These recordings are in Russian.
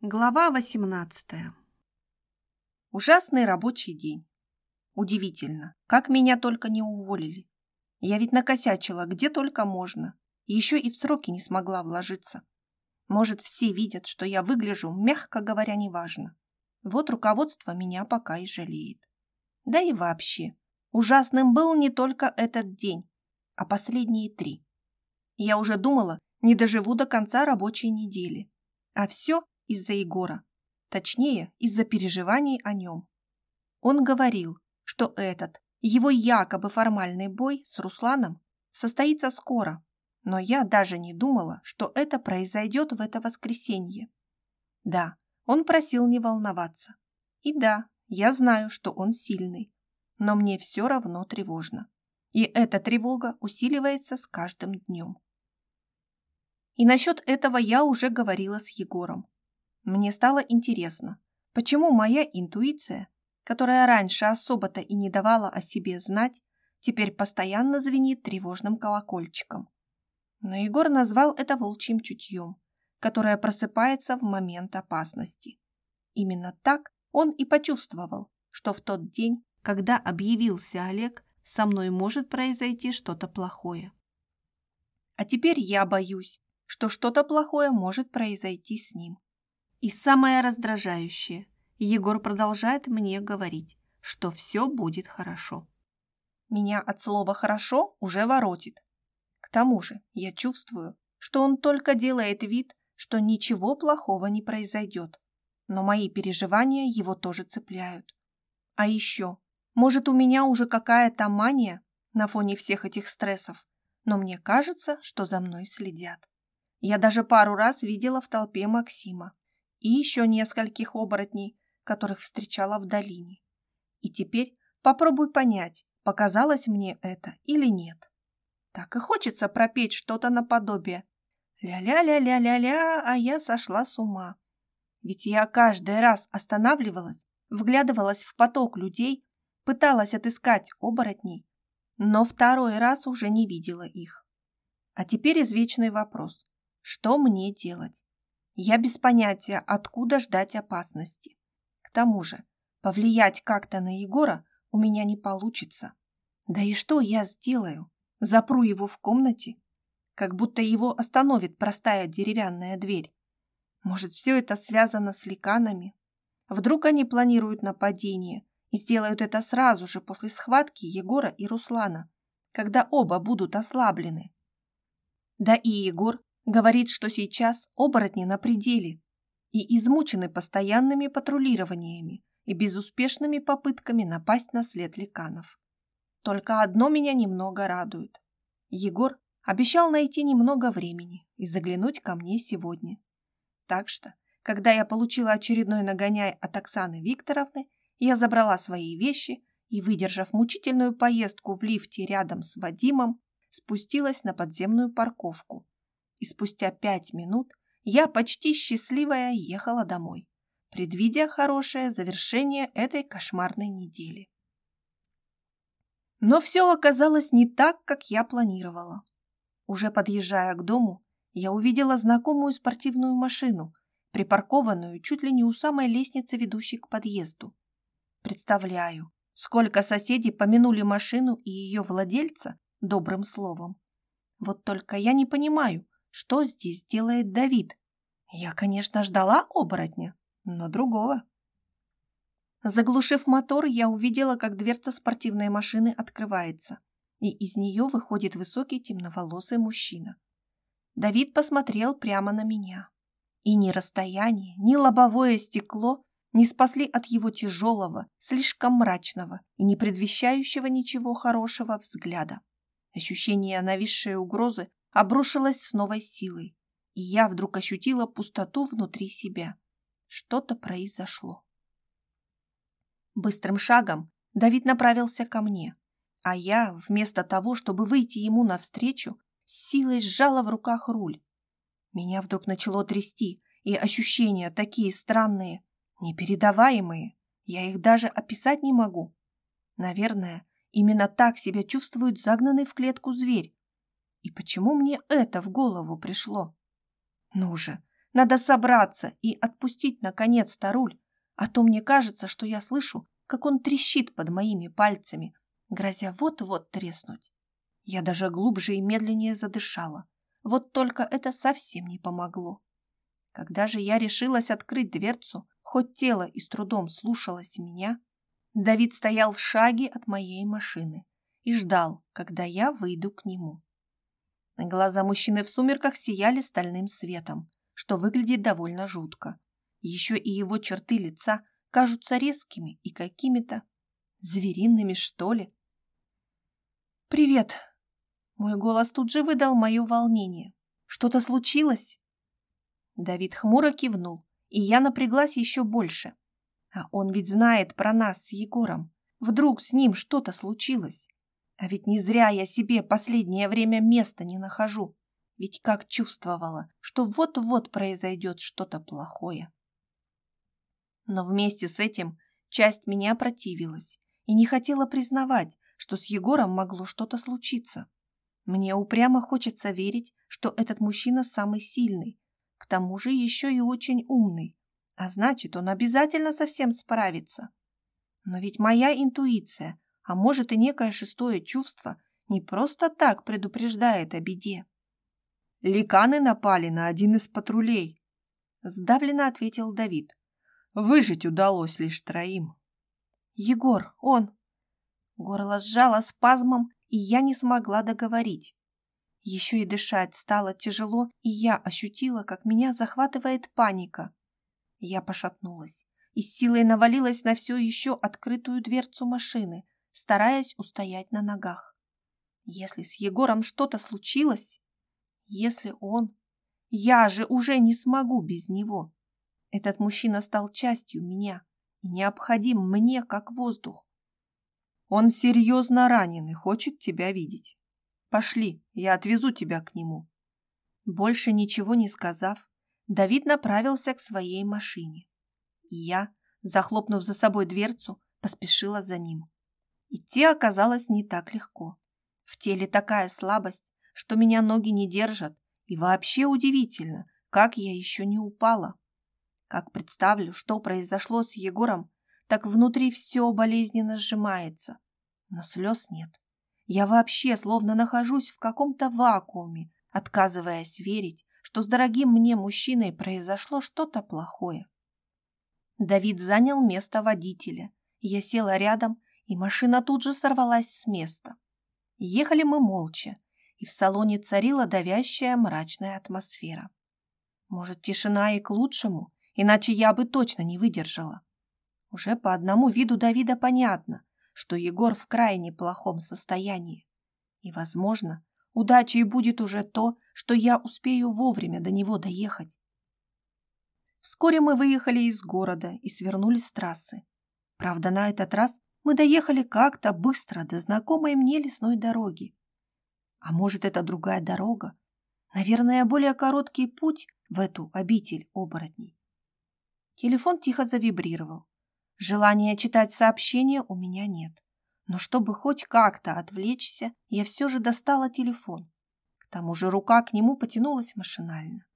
Глава 18. Ужасный рабочий день. Удивительно, как меня только не уволили. Я ведь накосячила где только можно, еще и в сроки не смогла вложиться. Может, все видят, что я выгляжу, мягко говоря, неважно. Вот руководство меня пока и жалеет. Да и вообще, ужасным был не только этот день, а последние три. Я уже думала, не доживу до конца рабочей недели. А все из-за Егора. Точнее, из-за переживаний о нем. Он говорил, что этот, его якобы формальный бой с Русланом состоится скоро, но я даже не думала, что это произойдет в это воскресенье. Да, он просил не волноваться. И да, я знаю, что он сильный, но мне все равно тревожно. И эта тревога усиливается с каждым днем. И насчет этого я уже говорила с Егором. Мне стало интересно, почему моя интуиция, которая раньше особо-то и не давала о себе знать, теперь постоянно звенит тревожным колокольчиком. Но Егор назвал это волчьим чутьем, которое просыпается в момент опасности. Именно так он и почувствовал, что в тот день, когда объявился Олег, со мной может произойти что-то плохое. А теперь я боюсь, что что-то плохое может произойти с ним. И самое раздражающее, Егор продолжает мне говорить, что все будет хорошо. Меня от слова «хорошо» уже воротит. К тому же я чувствую, что он только делает вид, что ничего плохого не произойдет. Но мои переживания его тоже цепляют. А еще, может, у меня уже какая-то мания на фоне всех этих стрессов, но мне кажется, что за мной следят. Я даже пару раз видела в толпе Максима и еще нескольких оборотней, которых встречала в долине. И теперь попробуй понять, показалось мне это или нет. Так и хочется пропеть что-то наподобие «Ля-ля-ля-ля-ля-ля, а я сошла с ума». Ведь я каждый раз останавливалась, вглядывалась в поток людей, пыталась отыскать оборотней, но второй раз уже не видела их. А теперь извечный вопрос. Что мне делать? Я без понятия, откуда ждать опасности. К тому же, повлиять как-то на Егора у меня не получится. Да и что я сделаю? Запру его в комнате? Как будто его остановит простая деревянная дверь. Может, все это связано с ликанами? Вдруг они планируют нападение и сделают это сразу же после схватки Егора и Руслана, когда оба будут ослаблены. Да и Егор Говорит, что сейчас оборотни на пределе и измучены постоянными патрулированиями и безуспешными попытками напасть на след ликанов. Только одно меня немного радует. Егор обещал найти немного времени и заглянуть ко мне сегодня. Так что, когда я получила очередной нагоняй от Оксаны Викторовны, я забрала свои вещи и, выдержав мучительную поездку в лифте рядом с Вадимом, спустилась на подземную парковку и спустя пять минут я почти счастливая ехала домой, предвидя хорошее завершение этой кошмарной недели. Но все оказалось не так, как я планировала. Уже подъезжая к дому, я увидела знакомую спортивную машину, припаркованную чуть ли не у самой лестницы, ведущей к подъезду. Представляю, сколько соседей помянули машину и ее владельца добрым словом. Вот только я не понимаю, что здесь делает Давид. Я, конечно, ждала оборотня, но другого. Заглушив мотор, я увидела, как дверца спортивной машины открывается, и из нее выходит высокий темноволосый мужчина. Давид посмотрел прямо на меня. И ни расстояние, ни лобовое стекло не спасли от его тяжелого, слишком мрачного и не предвещающего ничего хорошего взгляда. Ощущение нависшей угрозы обрушилась с новой силой, и я вдруг ощутила пустоту внутри себя. Что-то произошло. Быстрым шагом Давид направился ко мне, а я, вместо того, чтобы выйти ему навстречу, с силой сжала в руках руль. Меня вдруг начало трясти, и ощущения такие странные, непередаваемые. Я их даже описать не могу. Наверное, именно так себя чувствует загнанный в клетку зверь, и почему мне это в голову пришло? Ну же, надо собраться и отпустить, наконец, Таруль, а то мне кажется, что я слышу, как он трещит под моими пальцами, грозя вот-вот треснуть. Я даже глубже и медленнее задышала. Вот только это совсем не помогло. Когда же я решилась открыть дверцу, хоть тело и с трудом слушалось меня, Давид стоял в шаге от моей машины и ждал, когда я выйду к нему. Глаза мужчины в сумерках сияли стальным светом, что выглядит довольно жутко. Еще и его черты лица кажутся резкими и какими-то звериными, что ли. «Привет!» Мой голос тут же выдал мое волнение. «Что-то случилось?» Давид хмуро кивнул, и я напряглась еще больше. А он ведь знает про нас с Егором. Вдруг с ним что-то случилось? А ведь не зря я себе последнее время места не нахожу. Ведь как чувствовала, что вот-вот произойдет что-то плохое. Но вместе с этим часть меня противилась и не хотела признавать, что с Егором могло что-то случиться. Мне упрямо хочется верить, что этот мужчина самый сильный, к тому же еще и очень умный, а значит, он обязательно со всем справится. Но ведь моя интуиция а может и некое шестое чувство, не просто так предупреждает о беде. «Ликаны напали на один из патрулей», – сдавленно ответил Давид. «Выжить удалось лишь троим». «Егор, он...» Горло сжало спазмом, и я не смогла договорить. Еще и дышать стало тяжело, и я ощутила, как меня захватывает паника. Я пошатнулась и силой навалилась на все еще открытую дверцу машины – стараясь устоять на ногах. Если с Егором что-то случилось, если он... Я же уже не смогу без него. Этот мужчина стал частью меня и необходим мне, как воздух. Он серьезно ранен и хочет тебя видеть. Пошли, я отвезу тебя к нему. Больше ничего не сказав, Давид направился к своей машине. И я, захлопнув за собой дверцу, поспешила за ним. Идти оказалось не так легко. В теле такая слабость, что меня ноги не держат, и вообще удивительно, как я еще не упала. Как представлю, что произошло с Егором, так внутри все болезненно сжимается. Но слез нет. Я вообще словно нахожусь в каком-то вакууме, отказываясь верить, что с дорогим мне мужчиной произошло что-то плохое. Давид занял место водителя. Я села рядом и машина тут же сорвалась с места. Ехали мы молча, и в салоне царила давящая мрачная атмосфера. Может, тишина и к лучшему, иначе я бы точно не выдержала. Уже по одному виду Давида понятно, что Егор в крайне плохом состоянии. И, возможно, удачей будет уже то, что я успею вовремя до него доехать. Вскоре мы выехали из города и свернули с трассы. Правда, на этот раз мы доехали как-то быстро до знакомой мне лесной дороги. А может, это другая дорога? Наверное, более короткий путь в эту обитель оборотней. Телефон тихо завибрировал. Желания читать сообщения у меня нет. Но чтобы хоть как-то отвлечься, я все же достала телефон. К тому же рука к нему потянулась машинально.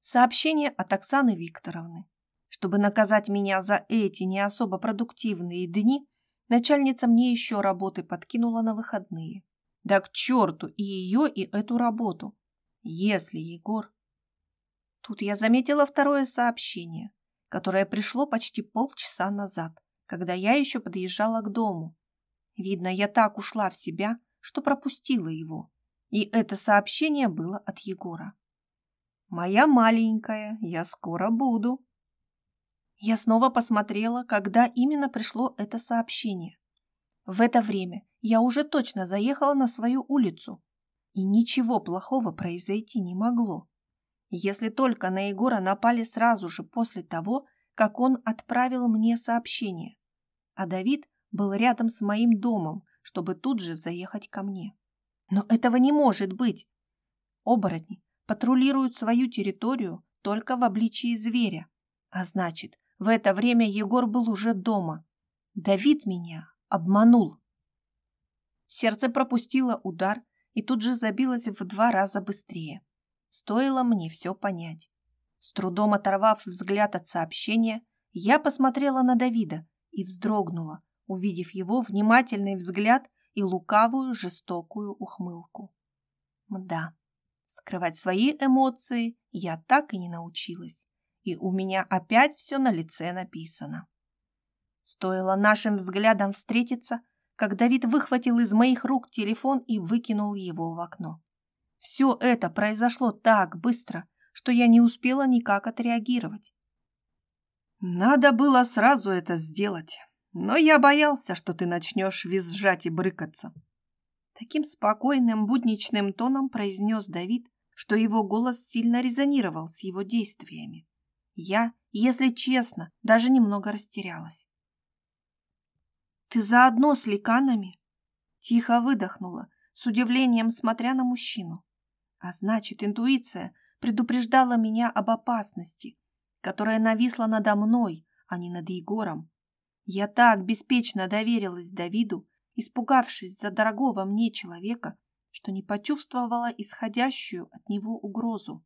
Сообщение от Оксаны Викторовны. Чтобы наказать меня за эти не особо продуктивные дни, начальница мне еще работы подкинула на выходные. Да к черту и ее, и эту работу. Если Егор... Тут я заметила второе сообщение, которое пришло почти полчаса назад, когда я еще подъезжала к дому. Видно, я так ушла в себя, что пропустила его. И это сообщение было от Егора. «Моя маленькая, я скоро буду. Я снова посмотрела, когда именно пришло это сообщение. В это время я уже точно заехала на свою улицу, и ничего плохого произойти не могло. Если только на Егора напали сразу же после того, как он отправил мне сообщение, а Давид был рядом с моим домом, чтобы тут же заехать ко мне. Но этого не может быть. Оборотни патрулируют свою территорию только в обличии зверя, а значит, в это время Егор был уже дома. Давид меня обманул. Сердце пропустило удар и тут же забилось в два раза быстрее. Стоило мне все понять. С трудом оторвав взгляд от сообщения, я посмотрела на Давида и вздрогнула, увидев его внимательный взгляд и лукавую жестокую ухмылку. Мда, скрывать свои эмоции я так и не научилась и у меня опять все на лице написано. Стоило нашим взглядам встретиться, как Давид выхватил из моих рук телефон и выкинул его в окно. Все это произошло так быстро, что я не успела никак отреагировать. Надо было сразу это сделать, но я боялся, что ты начнешь визжать и брыкаться. Таким спокойным будничным тоном произнес Давид, что его голос сильно резонировал с его действиями. Я, если честно, даже немного растерялась. «Ты заодно с ликанами?» Тихо выдохнула, с удивлением смотря на мужчину. А значит, интуиция предупреждала меня об опасности, которая нависла надо мной, а не над Егором. Я так беспечно доверилась Давиду, испугавшись за дорогого мне человека, что не почувствовала исходящую от него угрозу.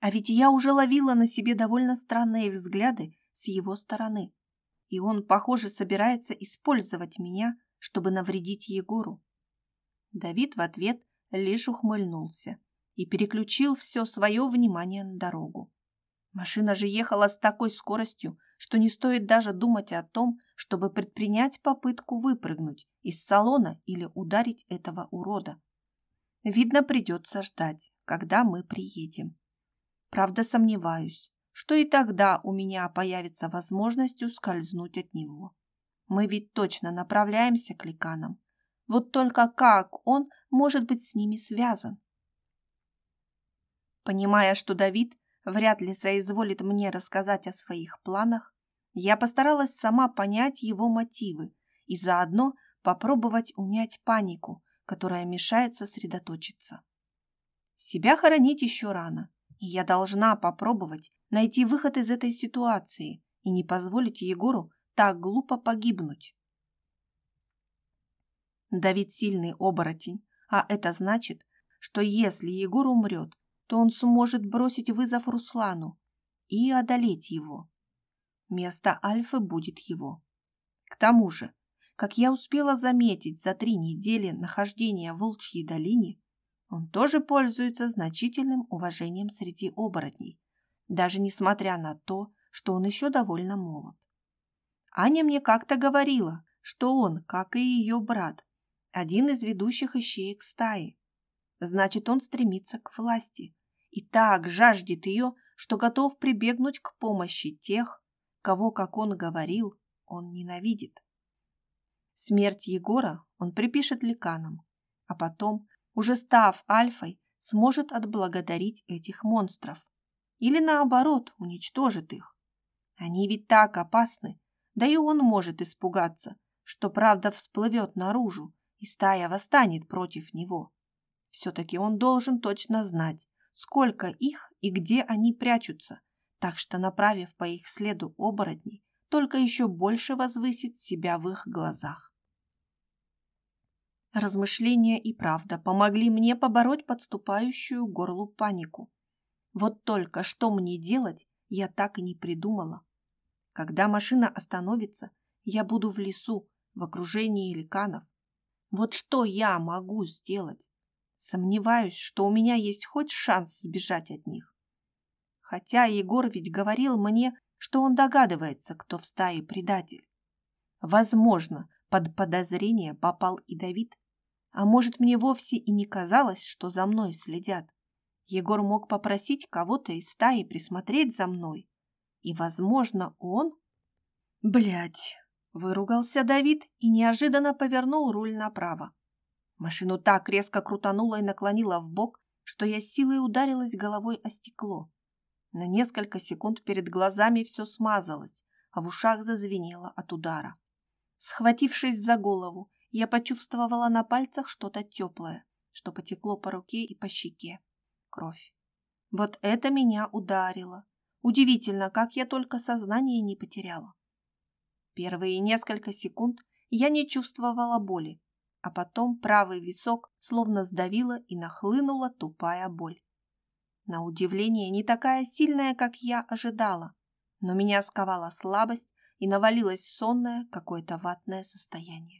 А ведь я уже ловила на себе довольно странные взгляды с его стороны. И он, похоже, собирается использовать меня, чтобы навредить Егору. Давид в ответ лишь ухмыльнулся и переключил все свое внимание на дорогу. Машина же ехала с такой скоростью, что не стоит даже думать о том, чтобы предпринять попытку выпрыгнуть из салона или ударить этого урода. Видно, придется ждать, когда мы приедем. Правда, сомневаюсь, что и тогда у меня появится возможность ускользнуть от него. Мы ведь точно направляемся к ликанам. Вот только как он может быть с ними связан? Понимая, что Давид вряд ли соизволит мне рассказать о своих планах, я постаралась сама понять его мотивы и заодно попробовать унять панику, которая мешает сосредоточиться. Себя хоронить еще рано. И я должна попробовать найти выход из этой ситуации и не позволить Егору так глупо погибнуть. Давид сильный оборотень, а это значит, что если Егор умрет, то он сможет бросить вызов Руслану и одолеть его. Место Альфы будет его. К тому же, как я успела заметить за три недели нахождения в Волчьей долине, он тоже пользуется значительным уважением среди оборотней, даже несмотря на то, что он еще довольно молод. Аня мне как-то говорила, что он, как и ее брат, один из ведущих ищеек стаи. Значит, он стремится к власти и так жаждет ее, что готов прибегнуть к помощи тех, кого, как он говорил, он ненавидит. Смерть Егора он припишет ликанам, а потом уже став альфой, сможет отблагодарить этих монстров. Или наоборот, уничтожит их. Они ведь так опасны, да и он может испугаться, что правда всплывет наружу, и стая восстанет против него. Все-таки он должен точно знать, сколько их и где они прячутся, так что, направив по их следу оборотней, только еще больше возвысит себя в их глазах. Размышления и правда помогли мне побороть подступающую к горлу панику. Вот только что мне делать, я так и не придумала. Когда машина остановится, я буду в лесу, в окружении ликанов. Вот что я могу сделать? Сомневаюсь, что у меня есть хоть шанс сбежать от них. Хотя Егор ведь говорил мне, что он догадывается, кто в стае предатель. Возможно, под подозрение попал и Давид, а может, мне вовсе и не казалось, что за мной следят. Егор мог попросить кого-то из стаи присмотреть за мной. И, возможно, он... Блять! Выругался Давид и неожиданно повернул руль направо. Машину так резко крутануло и наклонило в бок, что я с силой ударилась головой о стекло. На несколько секунд перед глазами все смазалось, а в ушах зазвенело от удара. Схватившись за голову, я почувствовала на пальцах что-то теплое, что потекло по руке и по щеке. Кровь. Вот это меня ударило. Удивительно, как я только сознание не потеряла. Первые несколько секунд я не чувствовала боли, а потом правый висок словно сдавило и нахлынула тупая боль. На удивление, не такая сильная, как я ожидала, но меня сковала слабость и навалилось сонное какое-то ватное состояние.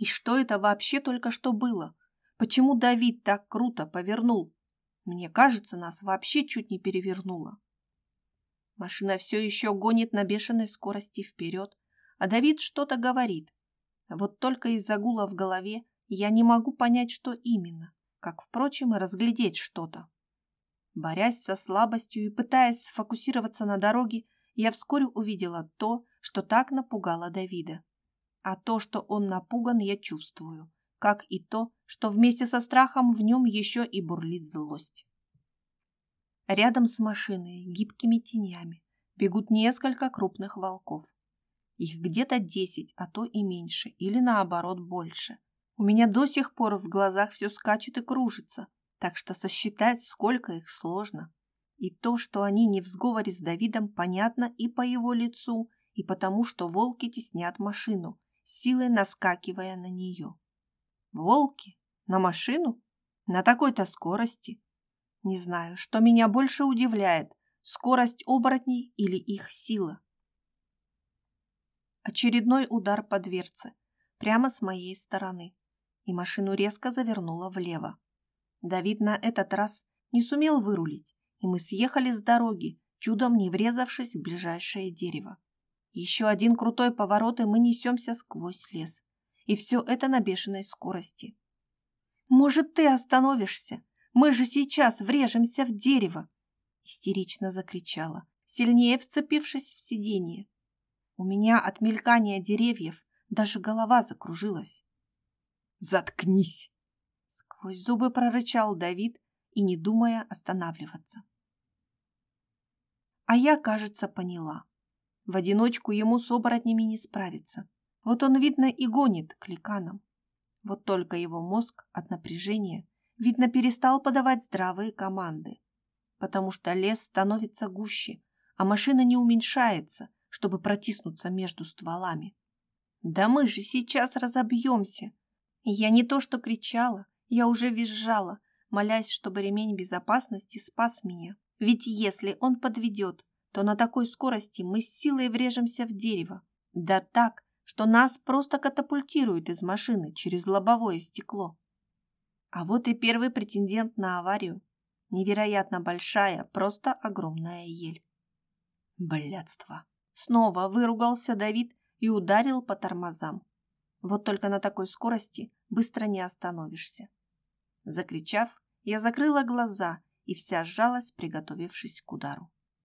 И что это вообще только что было? Почему Давид так круто повернул? Мне кажется, нас вообще чуть не перевернуло. Машина все еще гонит на бешеной скорости вперед, а Давид что-то говорит. Вот только из-за гула в голове я не могу понять, что именно, как, впрочем, и разглядеть что-то. Борясь со слабостью и пытаясь сфокусироваться на дороге, я вскоре увидела то, что так напугало Давида. А то, что он напуган, я чувствую, как и то, что вместе со страхом в нем еще и бурлит злость. Рядом с машиной, гибкими тенями, бегут несколько крупных волков. Их где-то десять, а то и меньше, или наоборот больше. У меня до сих пор в глазах все скачет и кружится, так что сосчитать, сколько их, сложно. И то, что они не в сговоре с Давидом, понятно и по его лицу, и потому, что волки теснят машину, силой наскакивая на нее. Волки? На машину? На такой-то скорости? Не знаю, что меня больше удивляет, скорость оборотней или их сила. Очередной удар по дверце, прямо с моей стороны, и машину резко завернула влево. Давид на этот раз не сумел вырулить, и мы съехали с дороги, чудом не врезавшись в ближайшее дерево. Еще один крутой поворот, и мы несемся сквозь лес. И все это на бешеной скорости. «Может, ты остановишься? Мы же сейчас врежемся в дерево!» Истерично закричала, сильнее вцепившись в сиденье. У меня от мелькания деревьев даже голова закружилась. «Заткнись!» Сквозь зубы прорычал Давид и, не думая, останавливаться. А я, кажется, поняла. В одиночку ему с оборотнями не справиться. Вот он, видно, и гонит к. Вот только его мозг от напряжения, видно, перестал подавать здравые команды. Потому что лес становится гуще, а машина не уменьшается, чтобы протиснуться между стволами. «Да мы же сейчас разобьемся!» Я не то что кричала, я уже визжала, молясь, чтобы ремень безопасности спас меня. Ведь если он подведет, то на такой скорости мы с силой врежемся в дерево. Да так, что нас просто катапультируют из машины через лобовое стекло. А вот и первый претендент на аварию. Невероятно большая, просто огромная ель. Блядство. Снова выругался Давид и ударил по тормозам. Вот только на такой скорости быстро не остановишься. Закричав, я закрыла глаза и вся сжалась, приготовившись к удару.